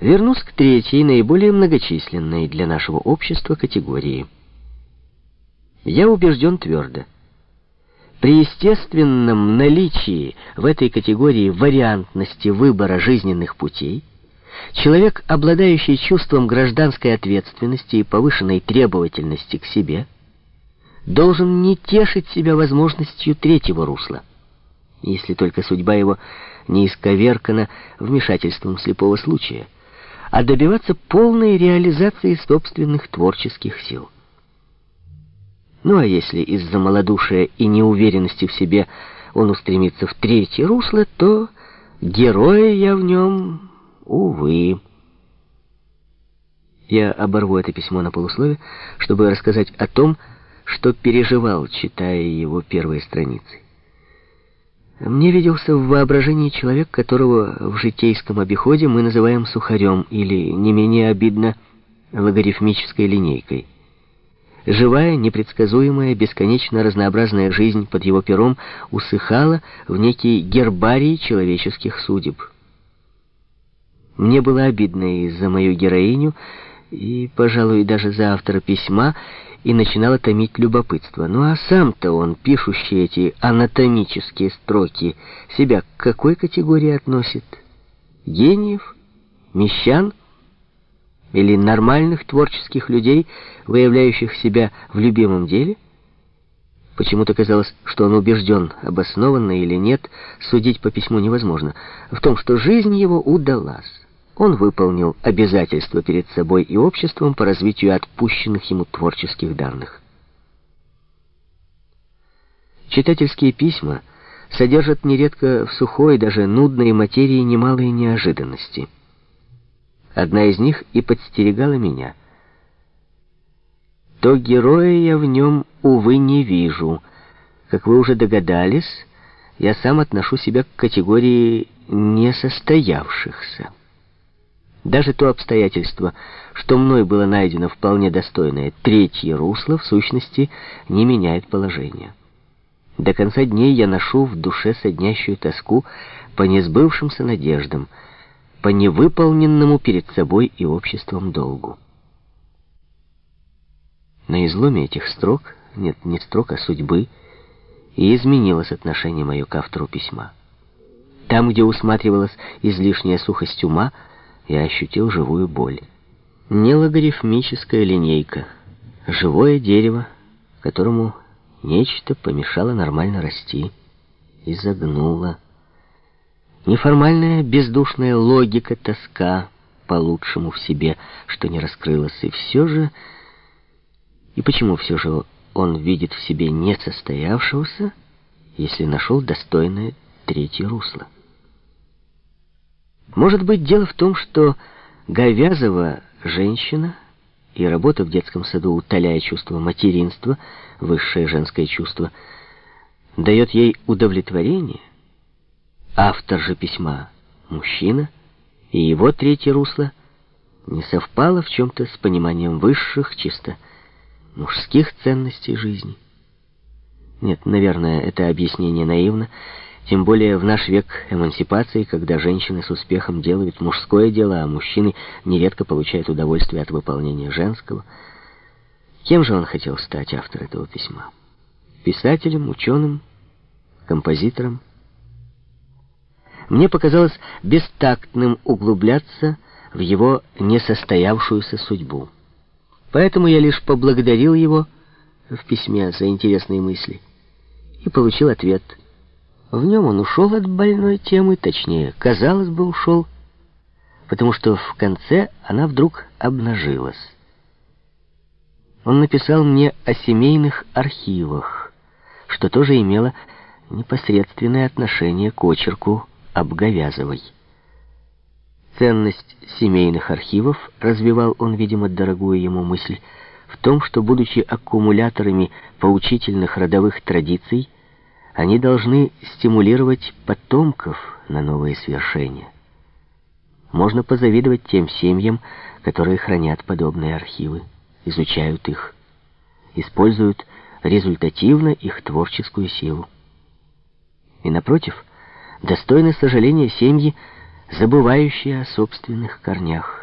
Вернусь к третьей, наиболее многочисленной для нашего общества категории. Я убежден твердо. При естественном наличии в этой категории вариантности выбора жизненных путей человек, обладающий чувством гражданской ответственности и повышенной требовательности к себе, должен не тешить себя возможностью третьего русла, если только судьба его не исковеркана вмешательством слепого случая, а добиваться полной реализации собственных творческих сил. Ну а если из-за малодушия и неуверенности в себе он устремится в третье русло, то героя я в нем, увы. Я оборву это письмо на полуслове, чтобы рассказать о том, что переживал, читая его первые страницы. Мне виделся в воображении человек, которого в житейском обиходе мы называем сухарем или, не менее обидно, логарифмической линейкой. Живая, непредсказуемая, бесконечно разнообразная жизнь под его пером усыхала в некий гербарий человеческих судеб. Мне было обидно и за мою героиню, и, пожалуй, даже за автора письма, и начинало томить любопытство. Ну а сам-то он, пишущий эти анатомические строки, себя к какой категории относит? Гениев? Мещан? или нормальных творческих людей, выявляющих себя в любимом деле? Почему-то казалось, что он убежден, обоснованно или нет, судить по письму невозможно, в том, что жизнь его удалась. Он выполнил обязательства перед собой и обществом по развитию отпущенных ему творческих данных. Читательские письма содержат нередко в сухой, даже нудной материи немалые неожиданности – Одна из них и подстерегала меня. То героя я в нем, увы, не вижу. Как вы уже догадались, я сам отношу себя к категории несостоявшихся. Даже то обстоятельство, что мной было найдено вполне достойное третье русло, в сущности, не меняет положение. До конца дней я ношу в душе соднящую тоску по несбывшимся надеждам — по невыполненному перед собой и обществом долгу. На изломе этих строк, нет, не строк, а судьбы, и изменилось отношение мое к автору письма. Там, где усматривалась излишняя сухость ума, я ощутил живую боль. Не логарифмическая линейка, живое дерево, которому нечто помешало нормально расти и загнуло. Неформальная бездушная логика, тоска по лучшему в себе, что не раскрылось, и все же... И почему все же он видит в себе несостоявшегося, если нашел достойное третье русло? Может быть, дело в том, что Говязова женщина и работа в детском саду, утоляя чувство материнства, высшее женское чувство, дает ей удовлетворение, Автор же письма — мужчина, и его третье русло не совпало в чем-то с пониманием высших, чисто мужских ценностей жизни. Нет, наверное, это объяснение наивно, тем более в наш век эмансипации, когда женщины с успехом делают мужское дело, а мужчины нередко получают удовольствие от выполнения женского. Кем же он хотел стать, автор этого письма? Писателем, ученым, композитором? Мне показалось бестактным углубляться в его несостоявшуюся судьбу. Поэтому я лишь поблагодарил его в письме за интересные мысли и получил ответ. В нем он ушел от больной темы, точнее, казалось бы, ушел, потому что в конце она вдруг обнажилась. Он написал мне о семейных архивах, что тоже имело непосредственное отношение к очерку Обговязовой. Ценность семейных архивов, развивал он, видимо, дорогую ему мысль, в том, что, будучи аккумуляторами поучительных родовых традиций, они должны стимулировать потомков на новые свершения. Можно позавидовать тем семьям, которые хранят подобные архивы, изучают их, используют результативно их творческую силу. И напротив, Достойны сожаления семьи, забывающая о собственных корнях.